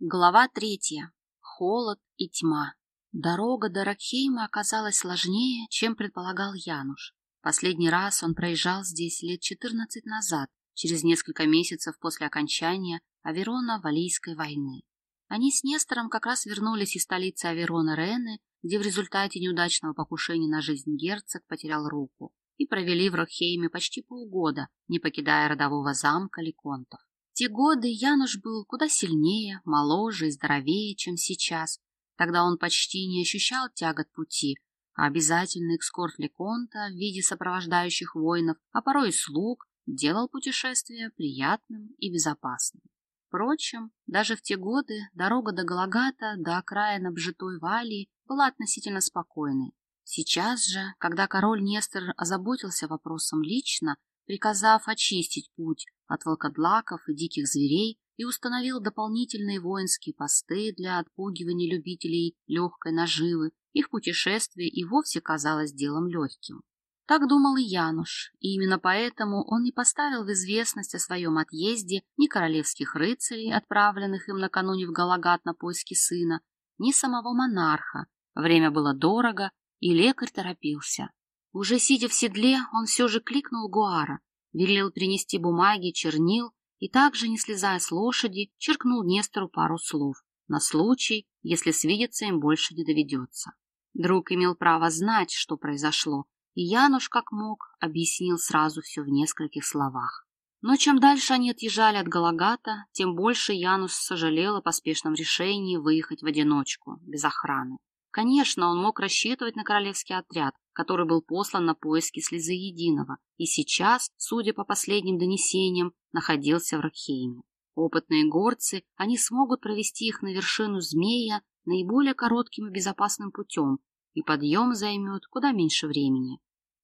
Глава третья. Холод и тьма. Дорога до Ракхейма оказалась сложнее, чем предполагал Януш. Последний раз он проезжал здесь лет 14 назад, через несколько месяцев после окончания Аверона-Валийской войны. Они с Нестором как раз вернулись из столицы Аверона Рены, где в результате неудачного покушения на жизнь герцог потерял руку, и провели в Рокхейме почти полгода, не покидая родового замка Ликонтов те годы Януш был куда сильнее, моложе и здоровее, чем сейчас. Тогда он почти не ощущал тягот пути, а обязательный экскорт Леконта в виде сопровождающих воинов, а порой и слуг, делал путешествие приятным и безопасным. Впрочем, даже в те годы дорога до Галагата, до окраин обжитой Валии была относительно спокойной. Сейчас же, когда король Нестор озаботился вопросом лично, приказав очистить путь от волкодлаков и диких зверей и установил дополнительные воинские посты для отпугивания любителей легкой наживы, их путешествие и вовсе казалось делом легким. Так думал и Януш, и именно поэтому он не поставил в известность о своем отъезде ни королевских рыцарей, отправленных им накануне в Галагат на поиски сына, ни самого монарха. Время было дорого, и лекарь торопился. Уже сидя в седле, он все же кликнул Гуара, велел принести бумаги, чернил и также, не слезая с лошади, черкнул Нестору пару слов на случай, если свидеться им больше не доведется. Друг имел право знать, что произошло, и Януш, как мог, объяснил сразу все в нескольких словах. Но чем дальше они отъезжали от Галагата, тем больше Янус сожалел о поспешном решении выехать в одиночку, без охраны. Конечно, он мог рассчитывать на королевский отряд, который был послан на поиски Слезы Единого, и сейчас, судя по последним донесениям, находился в Ракхейме. Опытные горцы, они смогут провести их на вершину змея наиболее коротким и безопасным путем, и подъем займет куда меньше времени.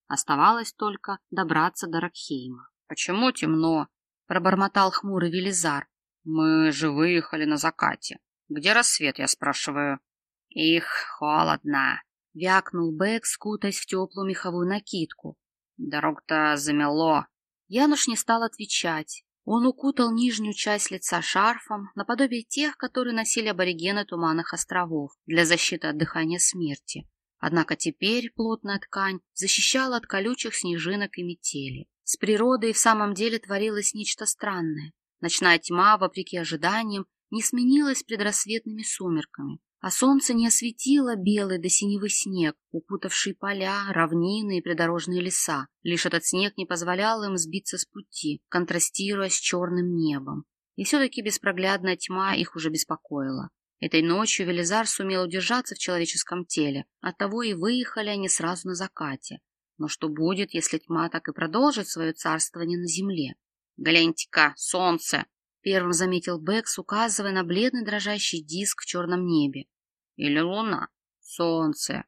Оставалось только добраться до Ракхейма. — Почему темно? — пробормотал хмурый Велизар. — Мы же выехали на закате. Где рассвет, я спрашиваю? «Их холодно!» — вякнул Бэк, скутаясь в теплую меховую накидку. «Дорог-то замело!» Януш не стал отвечать. Он укутал нижнюю часть лица шарфом, наподобие тех, которые носили аборигены Туманных островов для защиты от дыхания смерти. Однако теперь плотная ткань защищала от колючих снежинок и метели. С природой в самом деле творилось нечто странное. Ночная тьма, вопреки ожиданиям, не сменилась предрассветными сумерками, а солнце не осветило белый до синевый снег, укутавший поля, равнины и придорожные леса. Лишь этот снег не позволял им сбиться с пути, контрастируя с черным небом. И все-таки беспроглядная тьма их уже беспокоила. Этой ночью Велизар сумел удержаться в человеческом теле, оттого и выехали они сразу на закате. Но что будет, если тьма так и продолжит свое царствование на земле? «Гляньте-ка, солнце!» — первым заметил Бэкс, указывая на бледный дрожащий диск в черном небе. Или луна? Солнце.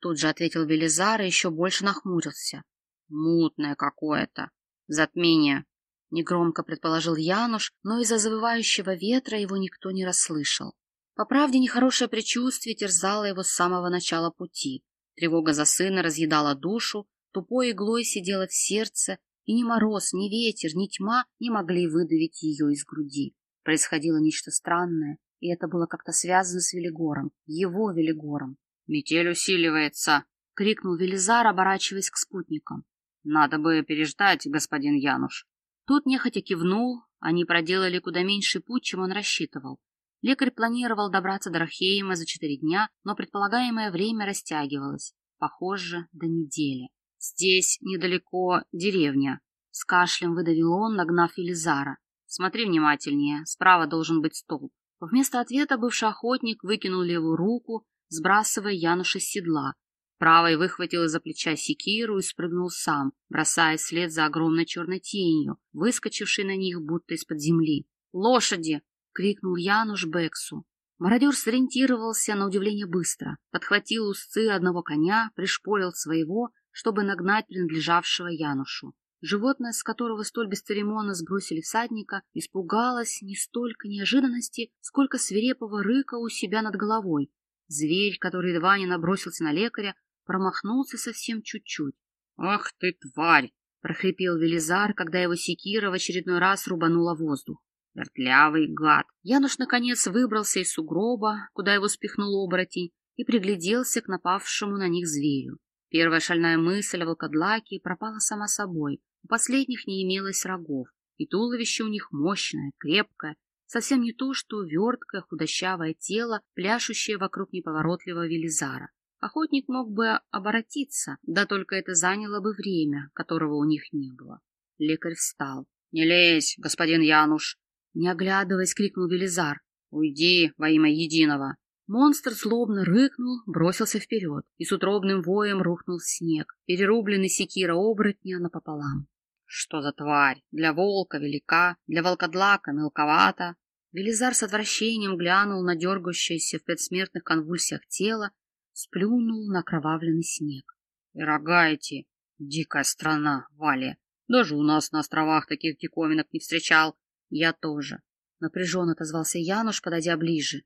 Тут же ответил Велизар и еще больше нахмурился. Мутное какое-то. Затмение. Негромко предположил Януш, но из-за завывающего ветра его никто не расслышал. По правде, нехорошее предчувствие терзало его с самого начала пути. Тревога за сына разъедала душу, тупой иглой сидела в сердце, и ни мороз, ни ветер, ни тьма не могли выдавить ее из груди. Происходило нечто странное, и это было как-то связано с Велигором, его Велигором. «Метель усиливается!» — крикнул Велизар, оборачиваясь к спутникам. «Надо бы переждать, господин Януш». Тот нехотя кивнул, они проделали куда меньший путь, чем он рассчитывал. Лекарь планировал добраться до Рахейма за четыре дня, но предполагаемое время растягивалось, похоже, до недели. «Здесь недалеко деревня», — с кашлем выдавил он, нагнав Велизара. «Смотри внимательнее, справа должен быть столб». Вместо ответа бывший охотник выкинул левую руку, сбрасывая Януша с седла. Правой выхватил из-за плеча секиру и спрыгнул сам, бросая след за огромной черной тенью, выскочившей на них будто из-под земли. «Лошади!» — крикнул Януш Бексу. Мародер сориентировался на удивление быстро, подхватил узцы одного коня, пришпорил своего, чтобы нагнать принадлежавшего Янушу. Животное, с которого столь бесцеремонно сбросили всадника, испугалось не столько неожиданности, сколько свирепого рыка у себя над головой. Зверь, который едва не набросился на лекаря, промахнулся совсем чуть-чуть. — Ах ты, тварь! — прохрипел Велизар, когда его секира в очередной раз рубанула воздух. вертлявый гад. Януш, наконец, выбрался из сугроба, куда его спихнул оборотень, и пригляделся к напавшему на них зверю. Первая шальная мысль о волкодлаке пропала сама собой. У последних не имелось рогов, и туловище у них мощное, крепкое, совсем не то, что верткое, худощавое тело, пляшущее вокруг неповоротливого Велизара. Охотник мог бы оборотиться, да только это заняло бы время, которого у них не было. Лекарь встал. — Не лезь, господин Януш! Не оглядываясь, крикнул Велизар. — Уйди во имя единого! Монстр злобно рыкнул, бросился вперед и с утробным воем рухнул снег, перерубленный секира оборотня напополам. Что за тварь? Для волка велика, для волкодлака мелковата. Велизар с отвращением глянул на дергающееся в предсмертных конвульсиях тело, сплюнул на кровавленный снег. И рога эти! Дикая страна, Валя! Даже у нас на островах таких диковинок не встречал. Я тоже. Напряженно отозвался Януш, подойдя ближе.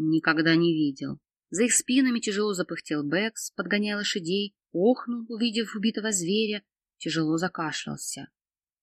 Никогда не видел. За их спинами тяжело запыхтел Бэкс, подгоняя лошадей, охнул, увидев убитого зверя, тяжело закашлялся.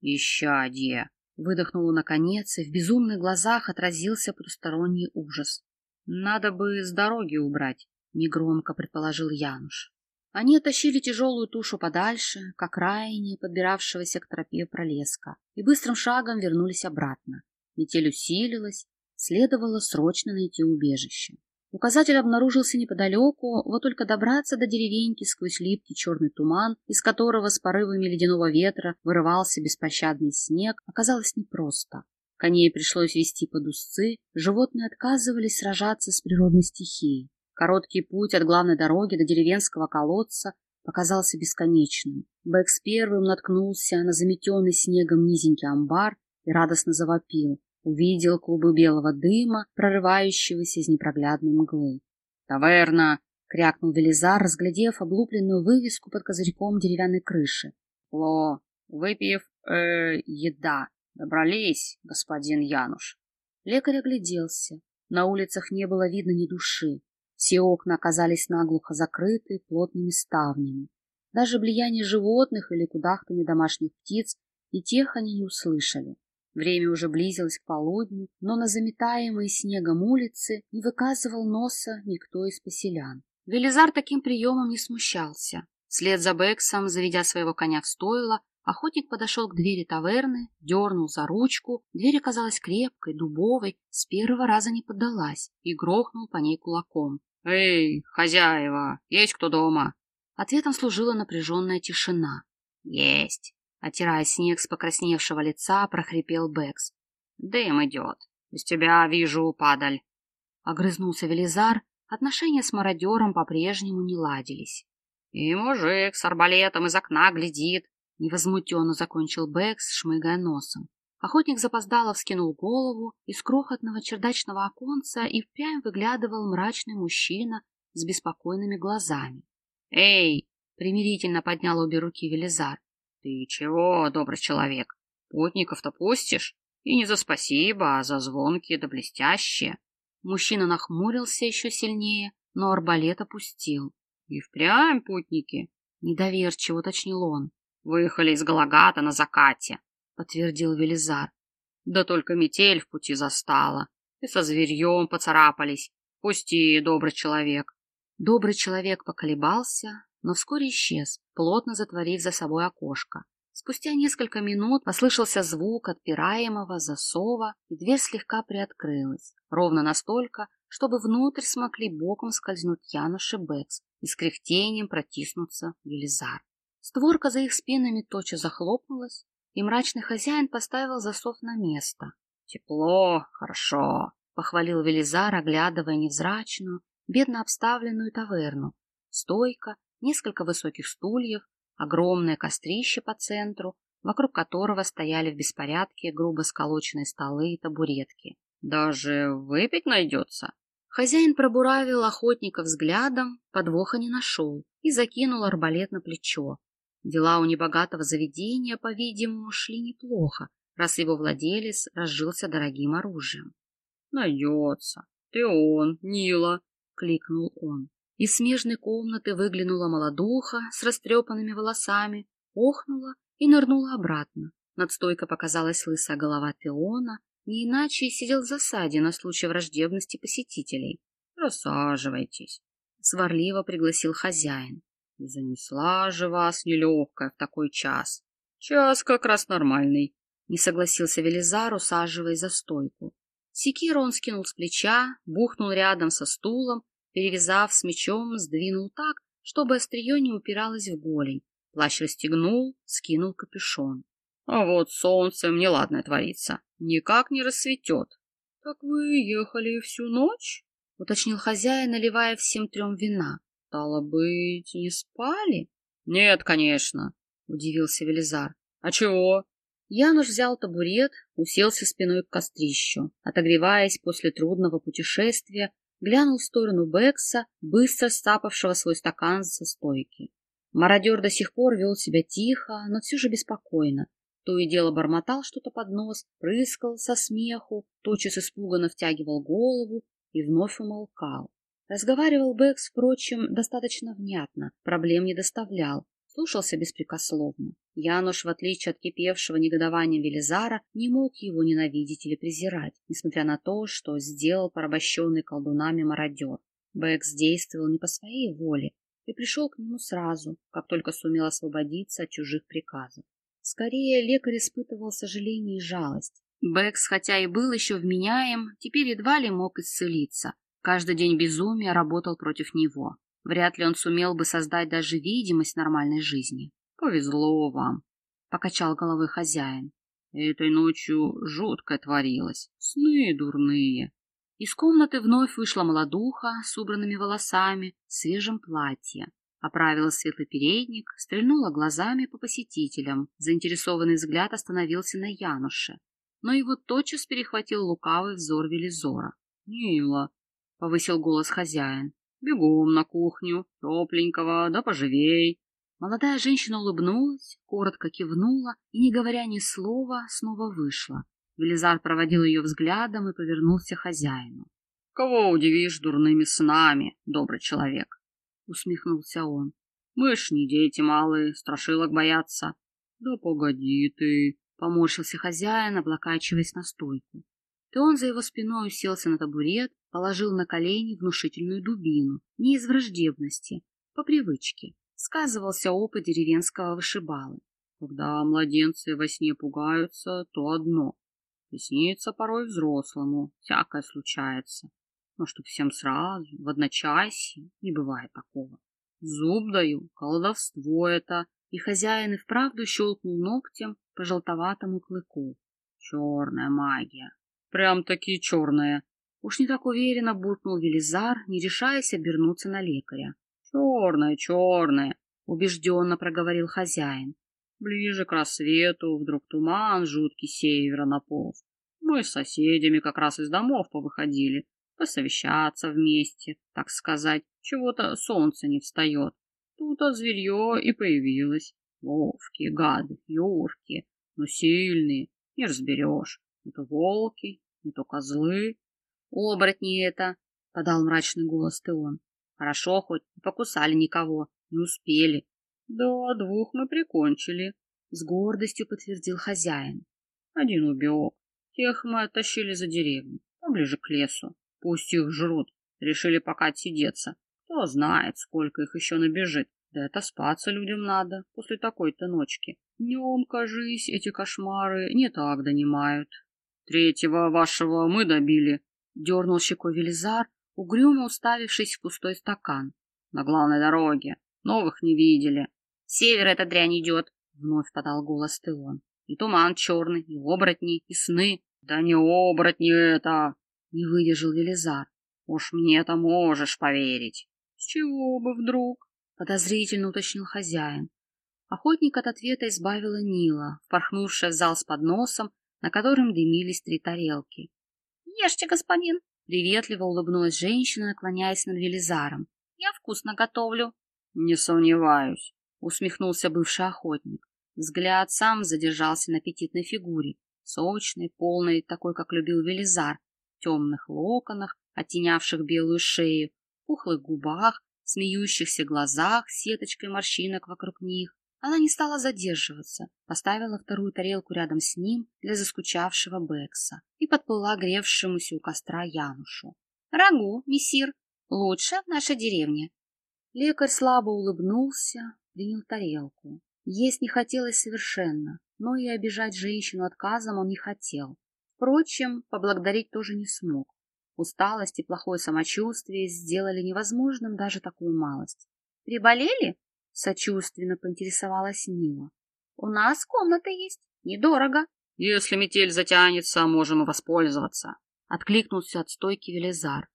«Исчадье!» — выдохнул наконец, и в безумных глазах отразился потусторонний ужас. «Надо бы с дороги убрать», — негромко предположил Януш. Они оттащили тяжелую тушу подальше, к окраине подбиравшегося к тропе пролеска, и быстрым шагом вернулись обратно. Метель усилилась, Следовало срочно найти убежище. Указатель обнаружился неподалеку, вот только добраться до деревеньки сквозь липкий черный туман, из которого с порывами ледяного ветра вырывался беспощадный снег, оказалось непросто. Коней пришлось вести под узцы, животные отказывались сражаться с природной стихией. Короткий путь от главной дороги до деревенского колодца показался бесконечным. Бэкс первым наткнулся на заметенный снегом низенький амбар и радостно завопил увидел клубы белого дыма, прорывающегося из непроглядной мглы. «Таверна!» — крякнул Велизар, разглядев облупленную вывеску под козырьком деревянной крыши. «Ло, выпив, э, еда. Добрались, господин Януш». Лекарь огляделся. На улицах не было видно ни души. Все окна оказались наглухо закрыты плотными ставнями. Даже влияние животных или кудахтанье домашних птиц и тех они не услышали. Время уже близилось к полудню, но на заметаемой снегом улице не выказывал носа никто из поселян. Велизар таким приемом не смущался. Вслед за Бексом, заведя своего коня в стойло, охотник подошел к двери таверны, дернул за ручку, дверь оказалась крепкой, дубовой, с первого раза не поддалась, и грохнул по ней кулаком. «Эй, хозяева, есть кто дома?» Ответом служила напряженная тишина. «Есть!» Отирая снег с покрасневшего лица, прохрипел Бэкс. «Дым идет. Без тебя вижу, падаль». Огрызнулся Велизар. Отношения с мародером по-прежнему не ладились. «И мужик с арбалетом из окна глядит», — невозмутенно закончил Бэкс, шмыгая носом. Охотник запоздало вскинул голову, из крохотного чердачного оконца и впрямь выглядывал мрачный мужчина с беспокойными глазами. «Эй!» — примирительно поднял обе руки Велизар. Ты чего, добрый человек, путников-то пустишь? И не за спасибо, а за звонкие да блестящие. Мужчина нахмурился еще сильнее, но арбалет опустил. И впрямь путники? Недоверчиво уточнил он. Выехали из Галагата на закате, подтвердил Велизар. Да только метель в пути застала. И со зверьем поцарапались. Пусти, добрый человек. Добрый человек поколебался, но вскоре исчез, плотно затворив за собой окошко. Спустя несколько минут послышался звук отпираемого засова, и дверь слегка приоткрылась, ровно настолько, чтобы внутрь смогли боком скользнуть Януш и Бэкс и с кряхтением протиснуться Велизар. Створка за их спинами тотчас захлопнулась, и мрачный хозяин поставил засов на место. «Тепло, хорошо», — похвалил Велизар, оглядывая невзрачную, бедно обставленную таверну. Стойка, несколько высоких стульев, огромное кострище по центру, вокруг которого стояли в беспорядке грубо сколоченные столы и табуретки. «Даже выпить найдется?» Хозяин пробуравил охотника взглядом, подвоха не нашел и закинул арбалет на плечо. Дела у небогатого заведения, по-видимому, шли неплохо, раз его владелец разжился дорогим оружием. «Найдется. Ты он, Нила!» — кликнул он. Из смежной комнаты выглянула молодуха с растрепанными волосами, охнула и нырнула обратно. Над стойкой показалась лысая голова Теона, не иначе сидел в засаде на случай враждебности посетителей. «Рассаживайтесь», — сварливо пригласил хозяин. «И занесла же вас нелегкая в такой час. Час как раз нормальный», — не согласился Велизар, усаживаясь за стойку. Секиру он скинул с плеча, бухнул рядом со стулом, перевязав с мечом, сдвинул так, чтобы острие не упиралось в голень. Плащ расстегнул, скинул капюшон. — А вот солнцем неладное творится. Никак не рассветет. — Так вы ехали всю ночь? — уточнил хозяин, наливая всем трем вина. — Стало быть, не спали? — Нет, конечно, — удивился Велизар. — А чего? Януш взял табурет, уселся спиной к кострищу. Отогреваясь после трудного путешествия, глянул в сторону Бекса, быстро стапавшего свой стакан со стойки. Мародер до сих пор вел себя тихо, но все же беспокойно. То и дело бормотал что-то под нос, прыскал со смеху, тотчас испуганно втягивал голову и вновь умолкал. Разговаривал Бэкс, впрочем, достаточно внятно, проблем не доставлял, слушался беспрекословно. Януш, в отличие от кипевшего негодования Велизара, не мог его ненавидеть или презирать, несмотря на то, что сделал порабощенный колдунами мародер. Бэкс действовал не по своей воле и пришел к нему сразу, как только сумел освободиться от чужих приказов. Скорее, лекарь испытывал сожаление и жалость. Бэкс, хотя и был еще вменяем, теперь едва ли мог исцелиться. Каждый день безумия работал против него. Вряд ли он сумел бы создать даже видимость нормальной жизни. Повезло вам, — покачал головой хозяин. Этой ночью жутко творилось, сны дурные. Из комнаты вновь вышла молодуха с убранными волосами, в свежем платье. Оправила светлый передник, стрельнула глазами по посетителям. Заинтересованный взгляд остановился на Януше. Но его тотчас перехватил лукавый взор Велизора. — Мила, — повысил голос хозяин, Бегом на кухню, тепленького, да поживей. Молодая женщина улыбнулась, коротко кивнула и, не говоря ни слова, снова вышла. Велизар проводил ее взглядом и повернулся хозяину. — Кого удивишь дурными снами, добрый человек? — усмехнулся он. — Мы ж не дети малые, страшилок боятся. — Да погоди ты, — поморщился хозяин, облокачиваясь на стойку. То он за его спиной уселся на табурет, положил на колени внушительную дубину, не из враждебности, по привычке. Сказывался опыт деревенского вышибалы. Когда младенцы во сне пугаются, то одно. Приснится порой взрослому, всякое случается. Но чтоб всем сразу, в одночасье, не бывает такого. Зуб даю, колдовство это. И хозяин и вправду щелкнул ногтем по желтоватому клыку. Черная магия, Прям-таки черная. Уж не так уверенно буркнул Велизар, не решаясь обернуться на лекаря. Черная, черная, убежденно проговорил хозяин. Ближе к рассвету вдруг туман жуткий севера наполз. Мы с соседями как раз из домов повыходили, посовещаться вместе, так сказать. Чего-то солнце не встает. Тут-то зверье и появилось. Ловкие гады, юркие, но сильные, не разберешь. Это волки, не то козлы. Оборотни это, — подал мрачный голос Теон. Хорошо хоть, не покусали никого, не успели. Да, двух мы прикончили, — с гордостью подтвердил хозяин. Один убег. Тех мы оттащили за деревню, поближе к лесу. Пусть их жрут. Решили пока отсидеться. Кто знает, сколько их еще набежит. Да это спаться людям надо после такой-то ночки. Днем, кажись, эти кошмары не так донимают. Третьего вашего мы добили, — дернул щекой Велизар, угрюмо уставившись в пустой стакан. На главной дороге. Новых не видели. — Север эта дрянь идет, — вновь подал голос Теон. — И туман черный, и оборотни, и сны. — Да не оборотни это! — не выдержал Велизар. — Уж мне-то можешь поверить. — С чего бы вдруг? — подозрительно уточнил хозяин. Охотник от ответа избавила Нила, впорхнувшая в зал с подносом на котором дымились три тарелки. — Ешьте, господин! — приветливо улыбнулась женщина, наклоняясь над Велизаром. — Я вкусно готовлю. — Не сомневаюсь, — усмехнулся бывший охотник. Взгляд сам задержался на аппетитной фигуре, сочной, полной, такой, как любил Велизар, темных локонах, оттенявших белую шею, пухлых губах, смеющихся глазах сеточкой морщинок вокруг них. Она не стала задерживаться, поставила вторую тарелку рядом с ним для заскучавшего Бекса и подплыла гревшемуся у костра Янушу. «Рагу, мессир, лучше в нашей деревне». Лекарь слабо улыбнулся, принял тарелку. Есть не хотелось совершенно, но и обижать женщину отказом он не хотел. Впрочем, поблагодарить тоже не смог. Усталость и плохое самочувствие сделали невозможным даже такую малость. «Приболели?» Сочувственно поинтересовалась Нила. У нас комната есть, недорого. Если метель затянется, можем воспользоваться. Откликнулся от стойки Велизар.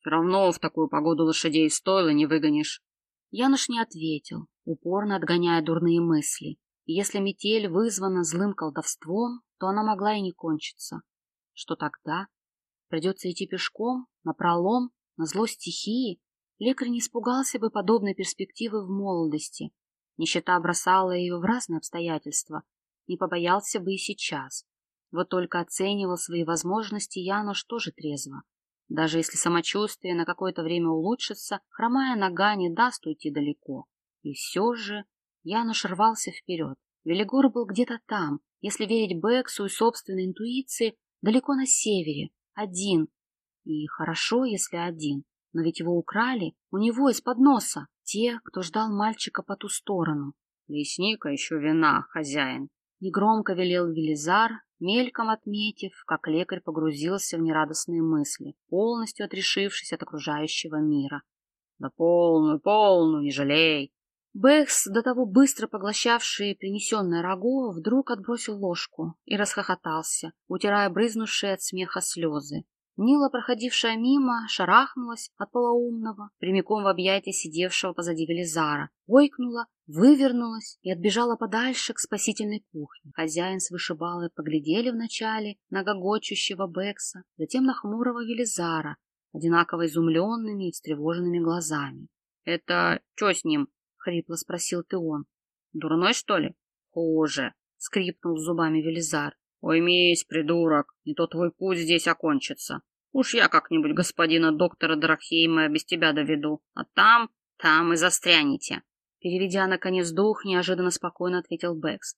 Все равно в такую погоду лошадей стоило не выгонишь. Януш не ответил, упорно отгоняя дурные мысли. Если метель вызвана злым колдовством, то она могла и не кончиться. Что тогда? Придется идти пешком, напролом, на зло стихии? Лекарь не испугался бы подобной перспективы в молодости. Нищета бросала ее в разные обстоятельства. Не побоялся бы и сейчас. Вот только оценивал свои возможности Януш тоже трезво. Даже если самочувствие на какое-то время улучшится, хромая нога не даст уйти далеко. И все же Януш рвался вперед. Велигор был где-то там, если верить Бексу и собственной интуиции, далеко на севере, один. И хорошо, если один. Но ведь его украли у него из-под носа те, кто ждал мальчика по ту сторону. Лесника еще вина, хозяин. Негромко велел Велизар, мельком отметив, как лекарь погрузился в нерадостные мысли, полностью отрешившись от окружающего мира. Да полную, полную, не жалей. Бэкс, до того быстро поглощавший принесенное рагу, вдруг отбросил ложку и расхохотался, утирая брызнувшие от смеха слезы. Нила, проходившая мимо, шарахнулась от полоумного, прямиком в объятия сидевшего позади Велизара, ойкнула, вывернулась и отбежала подальше к спасительной кухне. Хозяин с вышибалой поглядели вначале на гогочущего Бекса, затем на хмурого Велизара, одинаково изумленными и встревоженными глазами. — Это что с ним? — хрипло спросил Теон. — Дурной, что ли? — Хуже, — скрипнул зубами Велизар. Уймись, придурок, не то твой путь здесь окончится. Уж я как-нибудь господина доктора Драхейма без тебя доведу, а там, там и застрянете. Переведя, наконец, дух, неожиданно спокойно ответил Бэкс.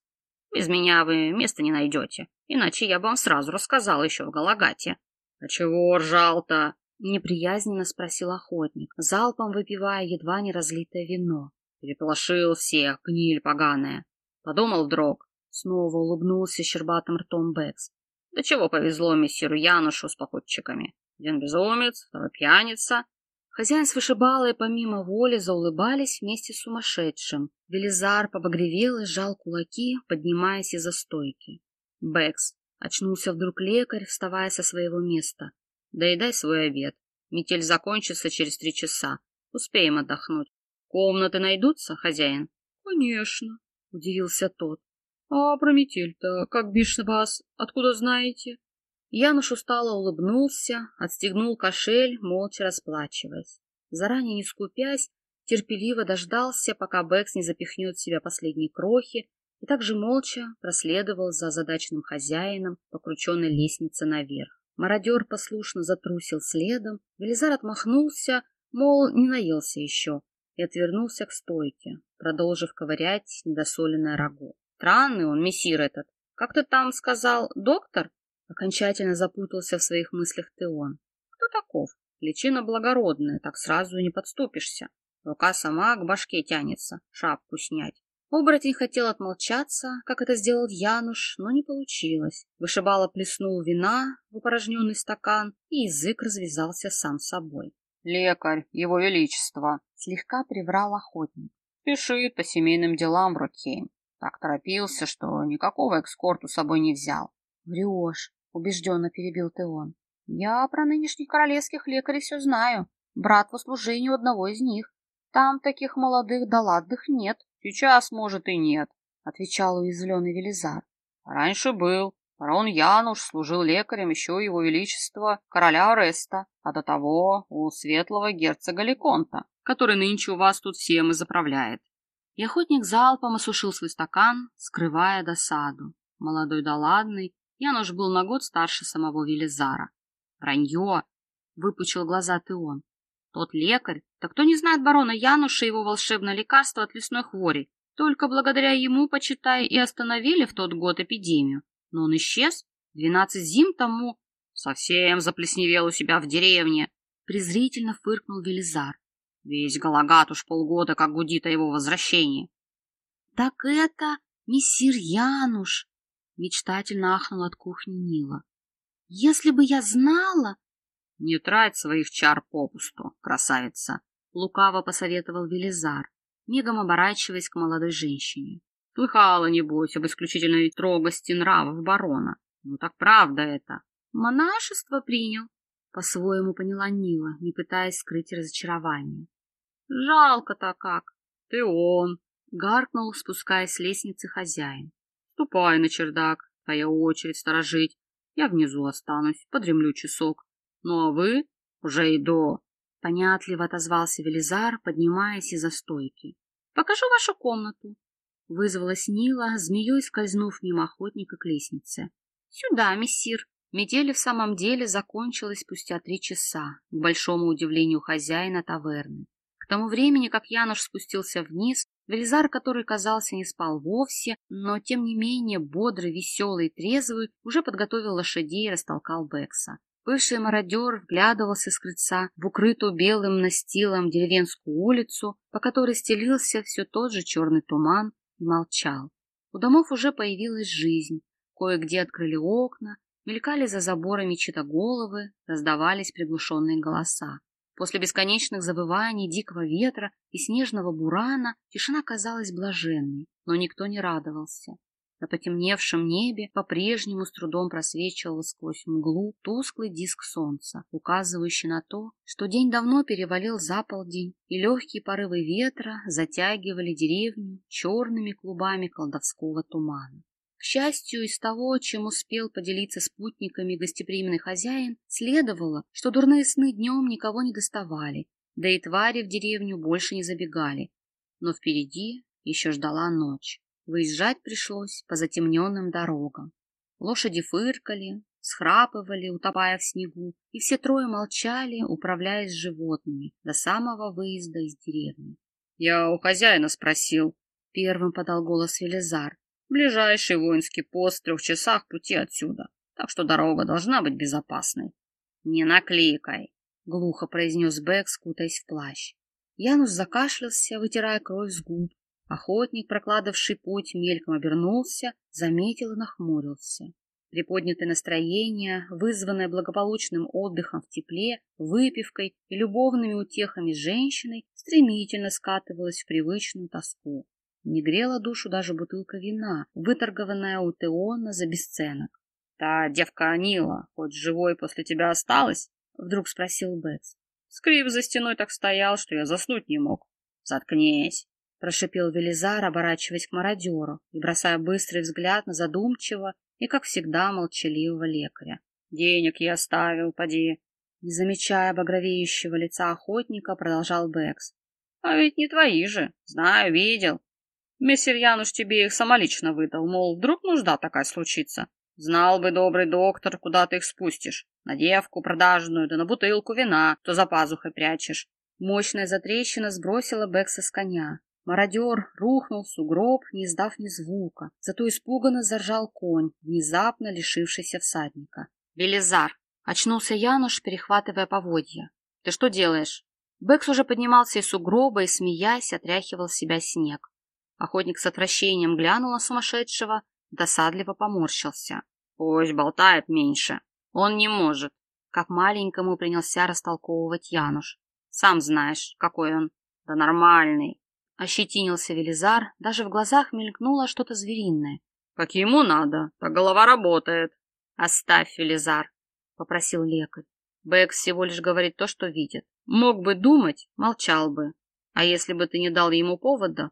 Без меня вы места не найдете, иначе я бы вам сразу рассказал еще в Галагате. — А чего ржал-то? — неприязненно спросил охотник, залпом выпивая едва не разлитое вино. — Переполошил всех, гниль поганая. Подумал вдруг, Снова улыбнулся щербатым ртом Бэкс. Да чего повезло мессиру Янушу с походчиками. Один безумец, второй пьяница. Хозяин с вышибалой помимо воли заулыбались вместе с сумасшедшим. Велизар побагревел и сжал кулаки, поднимаясь из-за стойки. Бэкс. Очнулся вдруг лекарь, вставая со своего места. Доедай свой обед. Метель закончится через три часа. Успеем отдохнуть. Комнаты найдутся, хозяин? Конечно, удивился тот. А про метель-то как бишь вас? Откуда знаете? Януш устало улыбнулся, отстегнул кошель, молча расплачиваясь. Заранее не скупясь, терпеливо дождался, пока Бэкс не запихнет в себя последние крохи, и также молча проследовал за задачным хозяином по крученной лестнице наверх. Мародер послушно затрусил следом, Велизар отмахнулся, мол, не наелся еще, и отвернулся к стойке, продолжив ковырять недосоленное рагу. Странный он, мессир этот. Как ты там сказал, доктор? Окончательно запутался в своих мыслях Теон. Кто таков? Личина благородная, так сразу и не подступишься. Рука сама к башке тянется, шапку снять. Оборотень хотел отмолчаться, как это сделал Януш, но не получилось. Вышибало плеснул вина в упорожненный стакан, и язык развязался сам собой. «Лекарь, его величество!» — слегка приврал охотник. «Спешит по семейным делам в Рокхейм. Так торопился, что никакого экскорту с собой не взял. — Врешь, — убежденно перебил ты он. — Я про нынешних королевских лекарей все знаю. Брат в услужении у одного из них. Там таких молодых да ладных нет. — Сейчас, может, и нет, — отвечал уязвленный Велизар. — Раньше был. Барон Януш служил лекарем еще его величества короля Ореста, а до того у светлого герцога Леконта, который нынче у вас тут всем и заправляет. И охотник залпом осушил свой стакан, скрывая досаду. Молодой да ладный, Януш был на год старше самого Велизара. Вранье! Выпучил глаза Теон. Тот лекарь, так кто не знает барона Януша и его волшебное лекарство от лесной хвори? Только благодаря ему, почитай, и остановили в тот год эпидемию. Но он исчез. Двенадцать зим тому. Совсем заплесневел у себя в деревне. Презрительно фыркнул Велизар. Весь Галагат уж полгода как гудит о его возвращении. Так это мессир Януш, мечтательно ахнул от кухни Нила. Если бы я знала... Не трать своих чар попусту, красавица, лукаво посоветовал Велизар, мигом оборачиваясь к молодой женщине. Слыхала, небось, об исключительной строгости нравов барона. Ну так правда это. Монашество принял, по-своему поняла Нила, не пытаясь скрыть разочарование. Жалко-то как. Ты он, гаркнул, спускаясь с лестницы хозяин. Ступай на чердак, твоя очередь сторожить. Я внизу останусь, подремлю часок. Ну а вы уже иду. Понятливо отозвался Велизар, поднимаясь из-за стойки. Покажу вашу комнату. Вызвалась Нила, змеей скользнув мимо охотника к лестнице. Сюда, мессир. Метель в самом деле закончилась спустя три часа, к большому удивлению хозяина таверны. Тому времени, как Януш спустился вниз, Велизар, который, казался, не спал вовсе, но, тем не менее, бодрый, веселый и трезвый, уже подготовил лошадей и растолкал Бекса. Бывший мародер вглядывался с крыльца в укрытую белым настилом деревенскую улицу, по которой стелился все тот же черный туман, и молчал. У домов уже появилась жизнь. Кое-где открыли окна, мелькали за заборами чьи-то головы, раздавались приглушенные голоса. После бесконечных завываний дикого ветра и снежного бурана тишина казалась блаженной, но никто не радовался. На потемневшем небе по-прежнему с трудом просвечивал сквозь мглу тусклый диск солнца, указывающий на то, что день давно перевалил за полдень, и легкие порывы ветра затягивали деревню черными клубами колдовского тумана. К счастью, из того, чем успел поделиться спутниками гостеприимный хозяин, следовало, что дурные сны днем никого не доставали, да и твари в деревню больше не забегали. Но впереди еще ждала ночь. Выезжать пришлось по затемненным дорогам. Лошади фыркали, схрапывали, утопая в снегу, и все трое молчали, управляясь животными, до самого выезда из деревни. — Я у хозяина спросил. Первым подал голос Велизар, Ближайший воинский пост в трех часах пути отсюда, так что дорога должна быть безопасной. — Не накликай, — глухо произнес Бэк, скутаясь в плащ. Янус закашлялся, вытирая кровь с губ. Охотник, прокладывавший путь, мельком обернулся, заметил и нахмурился. Приподнятое настроение, вызванное благополучным отдыхом в тепле, выпивкой и любовными утехами женщиной, стремительно скатывалось в привычную тоску. Не грела душу даже бутылка вина, выторгованная у Теона за бесценок. — Та девка Анила хоть живой после тебя осталась? — вдруг спросил Бетс. Скрип за стеной так стоял, что я заснуть не мог. — Заткнись! — прошипел Велизар, оборачиваясь к мародеру и бросая быстрый взгляд на задумчиво и, как всегда, молчаливого лекаря. — Денег я оставил, поди. Не замечая багровеющего лица охотника, продолжал Бэкс. — А ведь не твои же. Знаю, видел. Мессир Януш тебе их самолично выдал, мол, вдруг нужда такая случится. Знал бы, добрый доктор, куда ты их спустишь. На девку продажную, да на бутылку вина, то за пазухой прячешь. Мощная затрещина сбросила Бекса с коня. Мародер рухнул в сугроб, не издав ни звука. Зато испуганно заржал конь, внезапно лишившийся всадника. «Велизар!» — очнулся Януш, перехватывая поводья. «Ты что делаешь?» Бекс уже поднимался из сугроба и, смеясь, отряхивал с себя снег. Охотник с отвращением глянул на сумасшедшего, досадливо поморщился. Пусть болтает меньше. Он не может. Как маленькому принялся растолковывать Януш. Сам знаешь, какой он. Да нормальный. Ощетинился Велизар, даже в глазах мелькнуло что-то звериное. Как ему надо, так голова работает. Оставь, Велизар, попросил лекарь. Бэк всего лишь говорит то, что видит. Мог бы думать, молчал бы. А если бы ты не дал ему повода,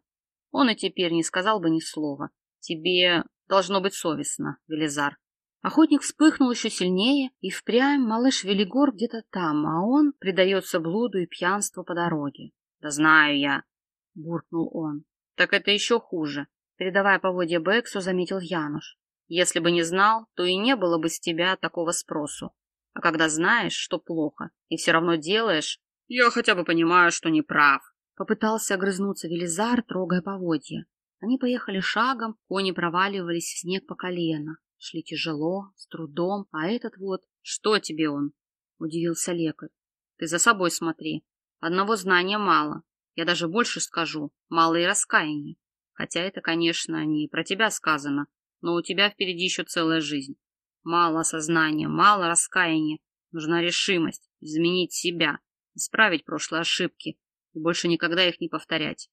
он и теперь не сказал бы ни слова. Тебе должно быть совестно, Велизар. Охотник вспыхнул еще сильнее, и впрямь малыш Велигор где-то там, а он предается блуду и пьянству по дороге. — Да знаю я, — буркнул он. — Так это еще хуже. Передавая поводья Бексу, заметил Януш. Если бы не знал, то и не было бы с тебя такого спросу. А когда знаешь, что плохо, и все равно делаешь... Я хотя бы понимаю, что не прав, Попытался огрызнуться Велизар, трогая поводья. Они поехали шагом, кони проваливались в снег по колено. Шли тяжело, с трудом, а этот вот... Что тебе он? Удивился лекарь. Ты за собой смотри. Одного знания мало. Я даже больше скажу. Мало и раскаяния. Хотя это, конечно, не про тебя сказано, но у тебя впереди еще целая жизнь. Мало сознания, мало раскаяния. Нужна решимость изменить себя, исправить прошлые ошибки и больше никогда их не повторять.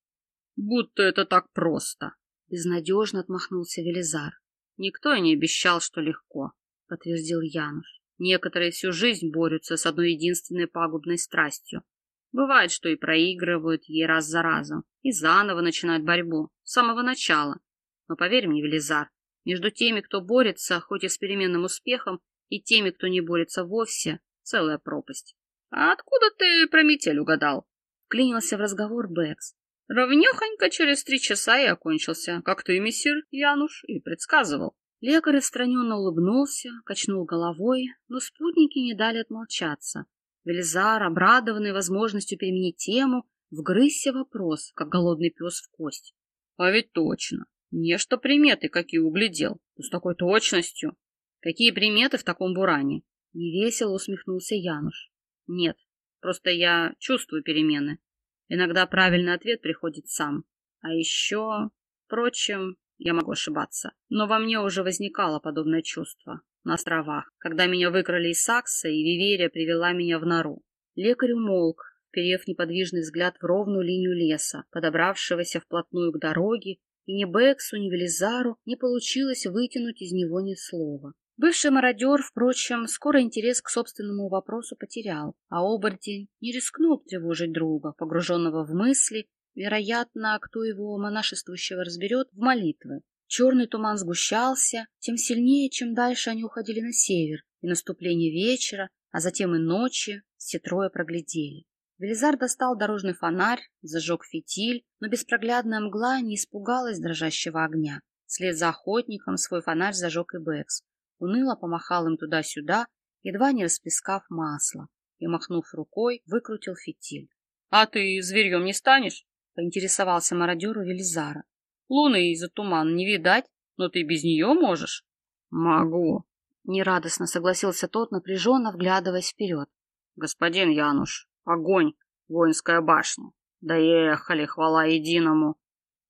Будто это так просто. Безнадежно отмахнулся Велизар. Никто и не обещал, что легко, подтвердил Януш. Некоторые всю жизнь борются с одной единственной пагубной страстью. Бывает, что и проигрывают ей раз за разом, и заново начинают борьбу, с самого начала. Но поверь мне, Велизар, между теми, кто борется, хоть и с переменным успехом, и теми, кто не борется вовсе, целая пропасть. — А откуда ты про метель угадал? — вклинился в разговор Бэкс. — Ровнёхонько через три часа и окончился, как ты, мессир Януш, и предсказывал. Лекарь отстраненно улыбнулся, качнул головой, но спутники не дали отмолчаться. Велизар, обрадованный возможностью переменить тему, вгрызся вопрос, как голодный пес в кость. — А ведь точно. Нечто приметы какие углядел. С такой точностью. Какие приметы в таком буране? Невесело усмехнулся Януш. Нет, просто я чувствую перемены. Иногда правильный ответ приходит сам. А еще... Впрочем, я могу ошибаться. Но во мне уже возникало подобное чувство. На островах, когда меня выкрали из Сакса, и Виверия привела меня в нору. Лекарь умолк, вперев неподвижный взгляд в ровную линию леса, подобравшегося вплотную к дороге и ни Бексу, ни Велизару не получилось вытянуть из него ни слова. Бывший мародер, впрочем, скоро интерес к собственному вопросу потерял, а оборотень не рискнул тревожить друга, погруженного в мысли, вероятно, кто его монашествующего разберет, в молитвы. Черный туман сгущался, тем сильнее, чем дальше они уходили на север, и наступление вечера, а затем и ночи все трое проглядели. Велизар достал дорожный фонарь, зажег фитиль, но беспроглядная мгла не испугалась дрожащего огня. Вслед за охотником свой фонарь зажег и Бэкс. Уныло помахал им туда-сюда, едва не расплескав масло, и, махнув рукой, выкрутил фитиль. — А ты зверьем не станешь? — поинтересовался мародер у Велизара. — Луны из-за тумана не видать, но ты без нее можешь? — Могу. Нерадостно согласился тот, напряженно вглядываясь вперед. — Господин Януш, Огонь, воинская башня. Доехали, хвала единому.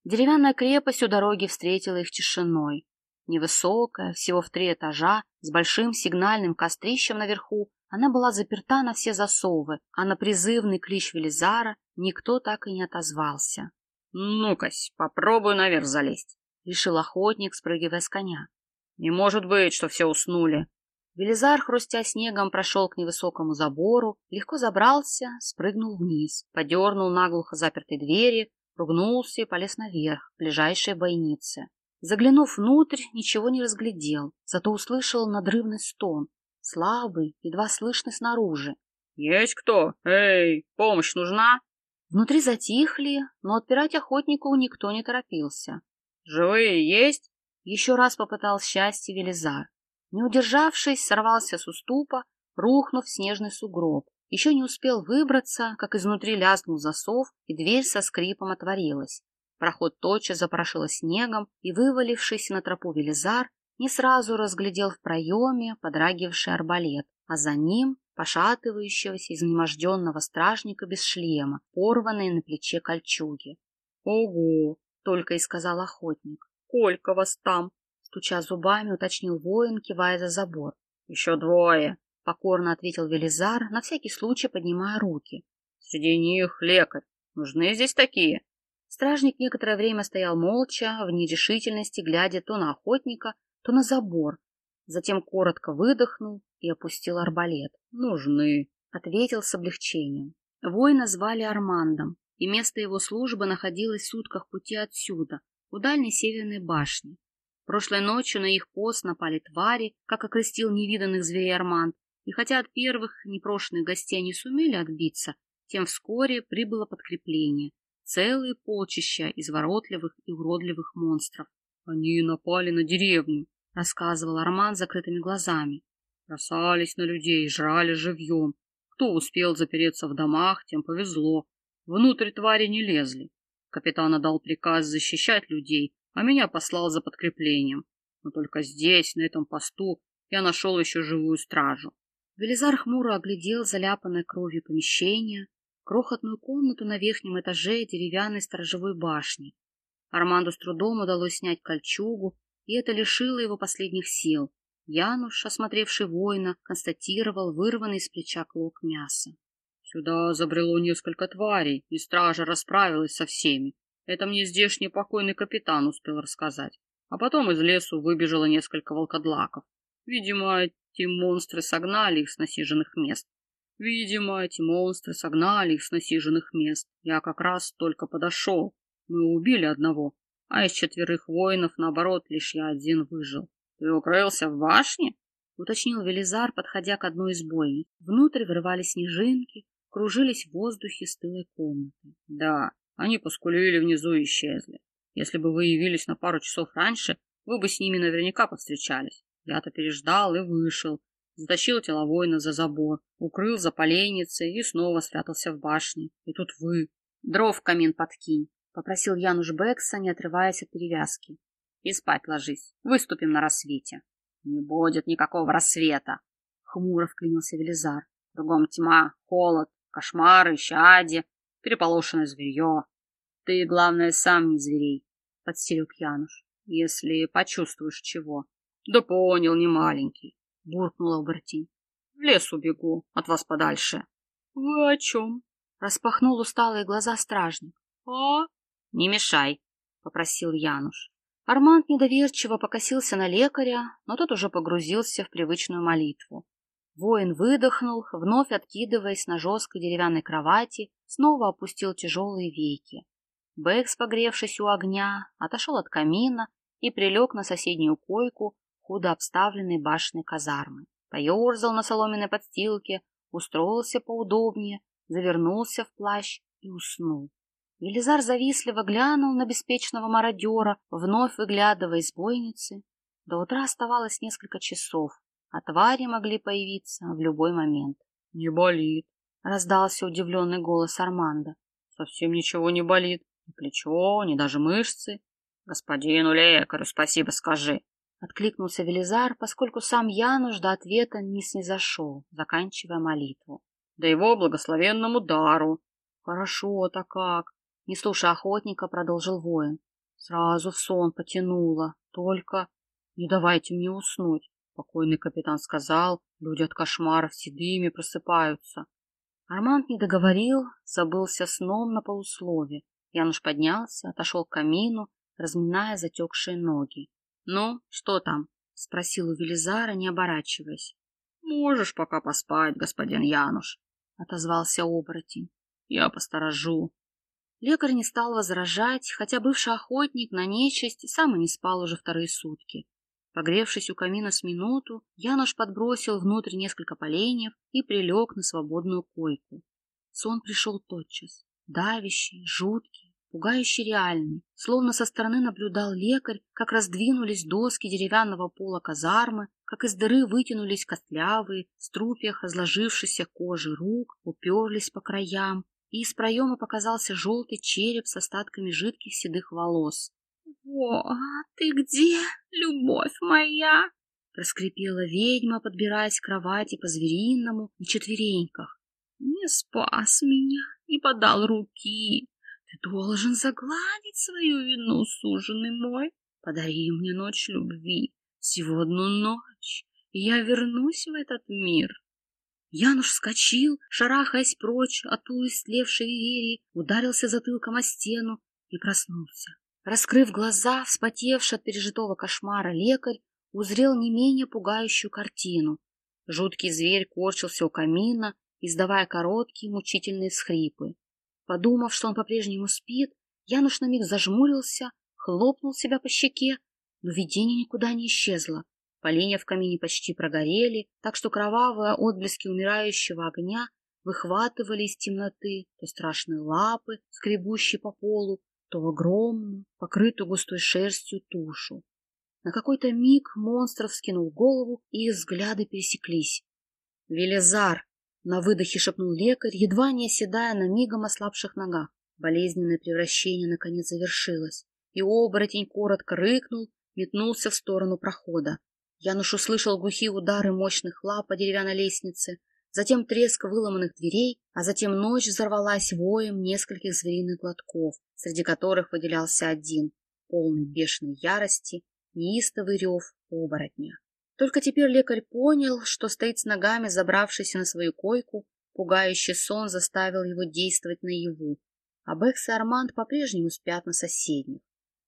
Деревянная крепость у дороги встретила их тишиной. Невысокая, всего в три этажа, с большим сигнальным кострищем наверху, она была заперта на все засовы, а на призывный клич Велизара никто так и не отозвался. — Ну-кась, попробую наверх залезть, — решил охотник, спрыгивая с коня. — Не может быть, что все уснули. Велизар, хрустя снегом, прошел к невысокому забору, легко забрался, спрыгнул вниз, подернул наглухо запертой двери, ругнулся и полез наверх, к ближайшей бойнице. Заглянув внутрь, ничего не разглядел, зато услышал надрывный стон, слабый, едва слышный снаружи. — Есть кто? Эй, помощь нужна? Внутри затихли, но отпирать охотнику никто не торопился. — Живые есть? Еще раз попытал счастье Велизар. Не удержавшись, сорвался с уступа, рухнув в снежный сугроб. Еще не успел выбраться, как изнутри лязнул засов, и дверь со скрипом отворилась. Проход тотчас запорошило снегом, и, вывалившись на тропу Велизар, не сразу разглядел в проеме подрагивавший арбалет, а за ним пошатывающегося изнеможденного стражника без шлема, порванной на плече кольчуги. — Ого! — только и сказал охотник. — Сколько вас там? Стуча зубами, уточнил воин, кивая за забор. — Еще двое, — покорно ответил Велизар, на всякий случай поднимая руки. — Среди них лекарь. Нужны здесь такие? Стражник некоторое время стоял молча, в нерешительности, глядя то на охотника, то на забор. Затем коротко выдохнул и опустил арбалет. — Нужны, — ответил с облегчением. Воина звали Армандом, и место его службы находилось в сутках пути отсюда, у дальней северной башни. Прошлой ночью на их пост напали твари, как окрестил невиданных зверей Арманд, и хотя от первых непрошенных гостей не сумели отбиться, тем вскоре прибыло подкрепление. Целые полчища изворотливых и уродливых монстров. «Они напали на деревню», — рассказывал Арман закрытыми глазами. «Бросались на людей, жрали живьем. Кто успел запереться в домах, тем повезло. Внутрь твари не лезли. Капитан отдал приказ защищать людей, а меня послал за подкреплением. Но только здесь, на этом посту, я нашел еще живую стражу. Велизар хмуро оглядел заляпанное кровью помещение, крохотную комнату на верхнем этаже деревянной сторожевой башни. Арманду с трудом удалось снять кольчугу, и это лишило его последних сил. Януш, осмотревший воина, констатировал вырванный из плеча клок мяса. Сюда забрело несколько тварей, и стража расправилась со всеми. Это мне здешний покойный капитан успел рассказать. А потом из лесу выбежало несколько волкодлаков. Видимо, эти монстры согнали их с насиженных мест. Видимо, эти монстры согнали их с насиженных мест. Я как раз только подошел. Мы убили одного, а из четверых воинов, наоборот, лишь я один выжил. Ты укрылся в башне? Уточнил Велизар, подходя к одной из бойниц. Внутрь вырывались снежинки, кружились в воздухе стылой комнаты. Да, они поскулили внизу и исчезли. Если бы вы явились на пару часов раньше, вы бы с ними наверняка повстречались. Я-то переждал и вышел, затащил тело воина за забор, укрыл за поленницей и снова спрятался в башне. И тут вы. Дров в камин подкинь, — попросил Януш Бекса, не отрываясь от перевязки. И спать ложись. Выступим на рассвете. Не будет никакого рассвета, — хмуро вклинился Велизар. Кругом тьма, холод, кошмары, щади, переполошенное зверье. Ты, главное, сам не зверей, — подстелил Януш, — если почувствуешь чего. Да понял, не маленький, — буркнул оборотень. В лес убегу, от вас подальше. Вы о чем? Распахнул усталые глаза стражник. А? Не мешай, — попросил Януш. Арманд недоверчиво покосился на лекаря, но тот уже погрузился в привычную молитву. Воин выдохнул, вновь откидываясь на жесткой деревянной кровати, снова опустил тяжелые веки. Бэкс, погревшись у огня, отошел от камина и прилег на соседнюю койку, худо обставленной башенной казармы. Поерзал на соломенной подстилке, устроился поудобнее, завернулся в плащ и уснул. Велизар завистливо глянул на беспечного мародера, вновь выглядывая из бойницы. До утра оставалось несколько часов, а твари могли появиться в любой момент. — Не болит, — раздался удивленный голос Арманда. — Совсем ничего не болит. Ни плечо, ни даже мышцы. — Господину лекарю спасибо скажи. Откликнулся Велизар, поскольку сам Януш до ответа не снизошел, заканчивая молитву. — Да его благословенному дару. — Хорошо-то как. Не слушая охотника, продолжил воин. Сразу в сон потянуло. Только не давайте мне уснуть. Покойный капитан сказал, люди от кошмаров седыми просыпаются. Арманд не договорил, забылся сном на полуслове. Януш поднялся, отошел к камину, разминая затекшие ноги. — Ну, что там? — спросил у Велизара, не оборачиваясь. — Можешь пока поспать, господин Януш, — отозвался оборотень. — Я посторожу. Лекарь не стал возражать, хотя бывший охотник на нечисть сам и не спал уже вторые сутки. Погревшись у камина с минуту, Януш подбросил внутрь несколько поленьев и прилег на свободную койку. Сон пришел тотчас, давящий, жуткий, пугающий реальный, словно со стороны наблюдал лекарь, как раздвинулись доски деревянного пола казармы, как из дыры вытянулись костлявые, в струпьях разложившейся кожи рук, уперлись по краям, и из проема показался желтый череп с остатками жидких седых волос. «Во, ты где, любовь моя?» Проскрипела ведьма, подбираясь к кровати по-звериному на четвереньках. «Не спас меня, не подал руки. Ты должен загладить свою вину, суженый мой. Подари мне ночь любви, всего одну ночь, и я вернусь в этот мир». Януш вскочил, шарахаясь прочь от полуистлевшей двери, ударился затылком о стену и проснулся. Раскрыв глаза, вспотевший от пережитого кошмара лекарь узрел не менее пугающую картину. Жуткий зверь корчился у камина, издавая короткие мучительные всхрипы. Подумав, что он по-прежнему спит, Януш на миг зажмурился, хлопнул себя по щеке, но видение никуда не исчезло. Поленья в камине почти прогорели, так что кровавые отблески умирающего огня выхватывали из темноты то страшные лапы, скребущие по полу, то огромную, покрытую густой шерстью тушу. На какой-то миг монстр вскинул голову, и их взгляды пересеклись. «Велизар!» — на выдохе шепнул лекарь, едва не оседая на мигом ослабших ногах. Болезненное превращение наконец завершилось, и оборотень коротко рыкнул, метнулся в сторону прохода. Януш услышал глухие удары мощных лап по деревянной лестнице, затем треск выломанных дверей, а затем ночь взорвалась воем нескольких звериных глотков, среди которых выделялся один, полный бешеной ярости, неистовый рев оборотня. Только теперь лекарь понял, что стоит с ногами, забравшийся на свою койку, пугающий сон заставил его действовать наяву, а Бекс и Арманд по-прежнему спят на соседних.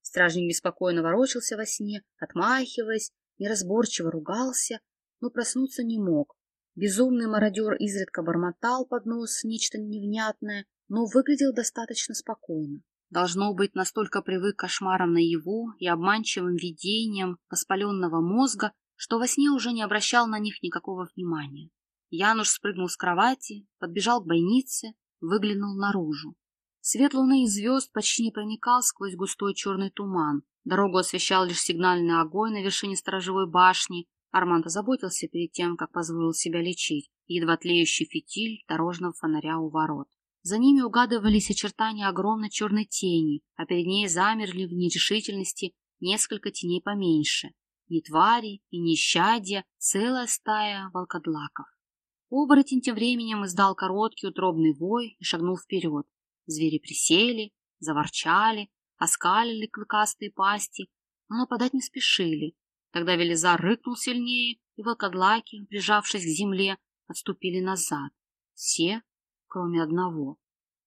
Стражник беспокойно ворочался во сне, отмахиваясь, неразборчиво ругался, но проснуться не мог, Безумный мародер изредка бормотал под нос нечто невнятное, но выглядел достаточно спокойно. Должно быть, настолько привык к кошмарам наяву и обманчивым видениям воспаленного мозга, что во сне уже не обращал на них никакого внимания. Януш спрыгнул с кровати, подбежал к бойнице, выглянул наружу. Свет луны и звезд почти не проникал сквозь густой черный туман. Дорогу освещал лишь сигнальный огонь на вершине сторожевой башни, Арманд озаботился перед тем, как позволил себя лечить, едва тлеющий фитиль дорожного фонаря у ворот. За ними угадывались очертания огромной черной тени, а перед ней замерли в нерешительности несколько теней поменьше. Не твари и не щадья, целая стая волкодлаков. Оборотень тем временем издал короткий утробный вой и шагнул вперед. Звери присели, заворчали, оскалили клыкастые пасти, но нападать не спешили, Тогда Велизар рыкнул сильнее, и волкодлаки, прижавшись к земле, отступили назад. Все, кроме одного.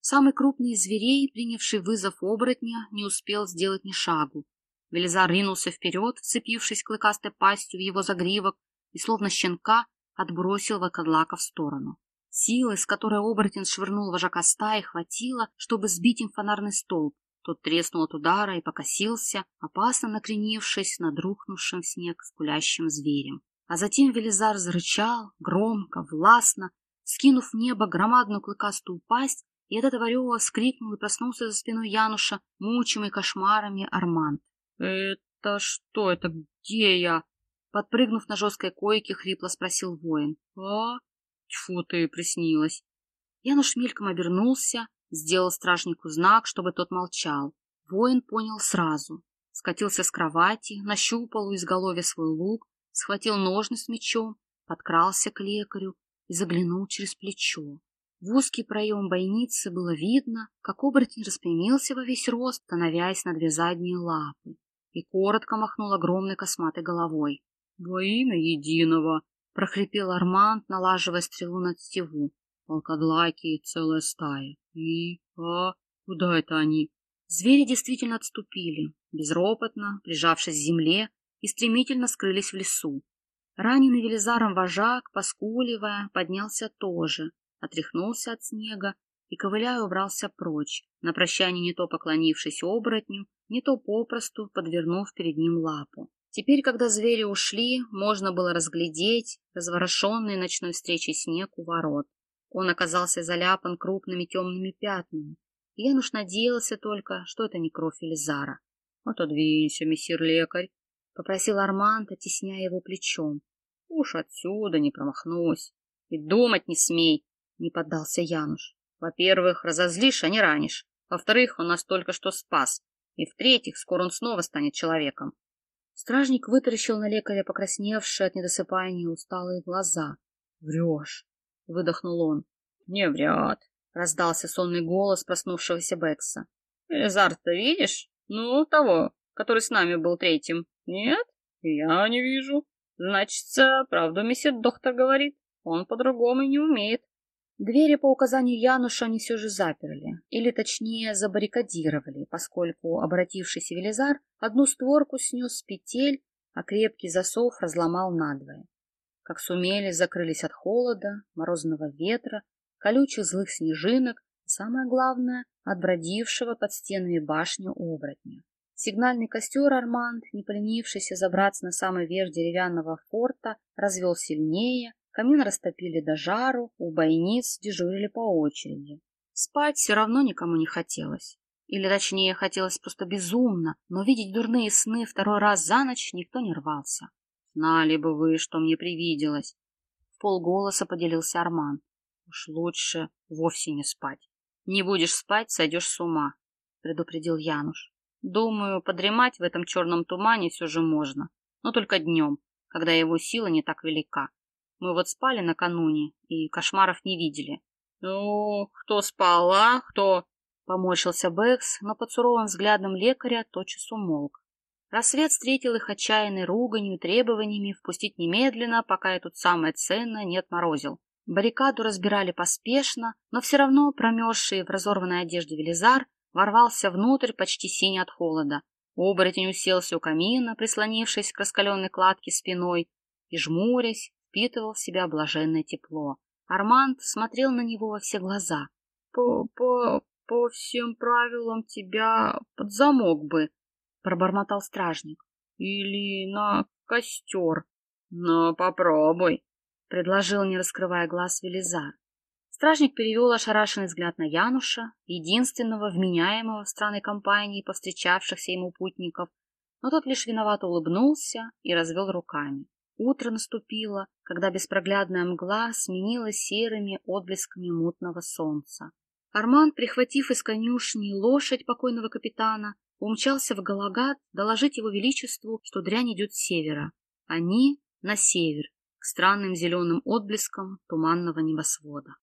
Самый крупный из зверей, принявший вызов оборотня, не успел сделать ни шагу. Велизар ринулся вперед, вцепившись клыкастой пастью в его загривок, и, словно щенка, отбросил волкодлака в сторону. Силы, с которой оборотень швырнул вожака стаи, хватило, чтобы сбить им фонарный столб, тот треснул от удара и покосился, опасно накренившись над рухнувшим в снег скулящим зверем. А затем Велизар зарычал, громко, властно, скинув в небо громадную клыкастую пасть, и от этого рева вскрикнул и проснулся за спиной Януша, мучимый кошмарами Арманд. «Это что это? Где я?» Подпрыгнув на жесткой койке, хрипло спросил воин. «А? Тьфу ты, приснилось!» Януш мельком обернулся, Сделал стражнику знак, чтобы тот молчал. Воин понял сразу. Скатился с кровати, нащупал у изголовья свой лук, схватил ножны с мечом, подкрался к лекарю и заглянул через плечо. В узкий проем бойницы было видно, как оборотень распрямился во весь рост, становясь на две задние лапы, и коротко махнул огромной косматой головой. — Во имя единого! — прохрипел Арманд, налаживая стрелу над стеву. Волкодлаки и целая стая. И... А... Куда это они? Звери действительно отступили, безропотно, прижавшись к земле, и стремительно скрылись в лесу. Раненый Велизаром вожак, поскуливая, поднялся тоже, отряхнулся от снега и, ковыляя, убрался прочь, на прощание не то поклонившись оборотню, не то попросту подвернув перед ним лапу. Теперь, когда звери ушли, можно было разглядеть разворошенный ночной встречей снег у ворот. Он оказался заляпан крупными темными пятнами. Януш надеялся только, что это не кровь Элизара. — Отодвинься, мессир лекарь, — попросил Арманд, оттесняя его плечом. — Уж отсюда не промахнусь. И думать не смей, — не поддался Януш. — Во-первых, разозлишь, а не ранишь. Во-вторых, он нас только что спас. И в-третьих, скоро он снова станет человеком. Стражник вытаращил на лекаря покрасневшие от недосыпания усталые глаза. — Врешь, — выдохнул он. — Не вряд, — раздался сонный голос проснувшегося Бекса. — Элизар-то видишь? Ну, того, который с нами был третьим. Нет? Я не вижу. Значится, правду месье доктор говорит. Он по-другому не умеет. Двери по указанию Януша они все же заперли, или точнее забаррикадировали, поскольку обратившийся Велизар одну створку снес с петель, а крепкий засов разломал надвое. Как сумели, закрылись от холода, морозного ветра, колючих злых снежинок, самое главное, от бродившего под стенами башни оборотня. Сигнальный костер Арманд, не поленившийся забраться на самый верх деревянного форта, развел сильнее, камин растопили до жару, у бойниц дежурили по очереди. Спать все равно никому не хотелось. Или, точнее, хотелось просто безумно, но видеть дурные сны второй раз за ночь никто не рвался. Знали бы вы, что мне привиделось. В полголоса поделился Арман. Уж лучше вовсе не спать. Не будешь спать, сойдешь с ума, предупредил Януш. Думаю, подремать в этом черном тумане все же можно, но только днем, когда его сила не так велика. Мы вот спали накануне и кошмаров не видели. Ну, кто спал, а? Кто? Поморщился Бэкс, но под суровым взглядом лекаря тотчас умолк. Рассвет встретил их отчаянной руганью требованиями впустить немедленно, пока я тут самое ценное не отморозил. Баррикаду разбирали поспешно, но все равно промерзший в разорванной одежде Велизар ворвался внутрь почти синий от холода. Оборотень уселся у камина, прислонившись к раскаленной кладке спиной, и, жмурясь, впитывал в себя блаженное тепло. Арманд смотрел на него во все глаза. «По, по, по всем правилам тебя под замок бы», — пробормотал стражник. «Или на костер». «Ну, попробуй», — предложил, не раскрывая глаз, Велизар. Стражник перевел ошарашенный взгляд на Януша, единственного вменяемого в странной компании повстречавшихся ему путников, но тот лишь виновато улыбнулся и развел руками. Утро наступило, когда беспроглядная мгла сменилась серыми отблесками мутного солнца. Арман, прихватив из конюшни лошадь покойного капитана, умчался в Галагат доложить его величеству, что дрянь идет с севера. Они на север, к странным зеленым отблескам туманного небосвода.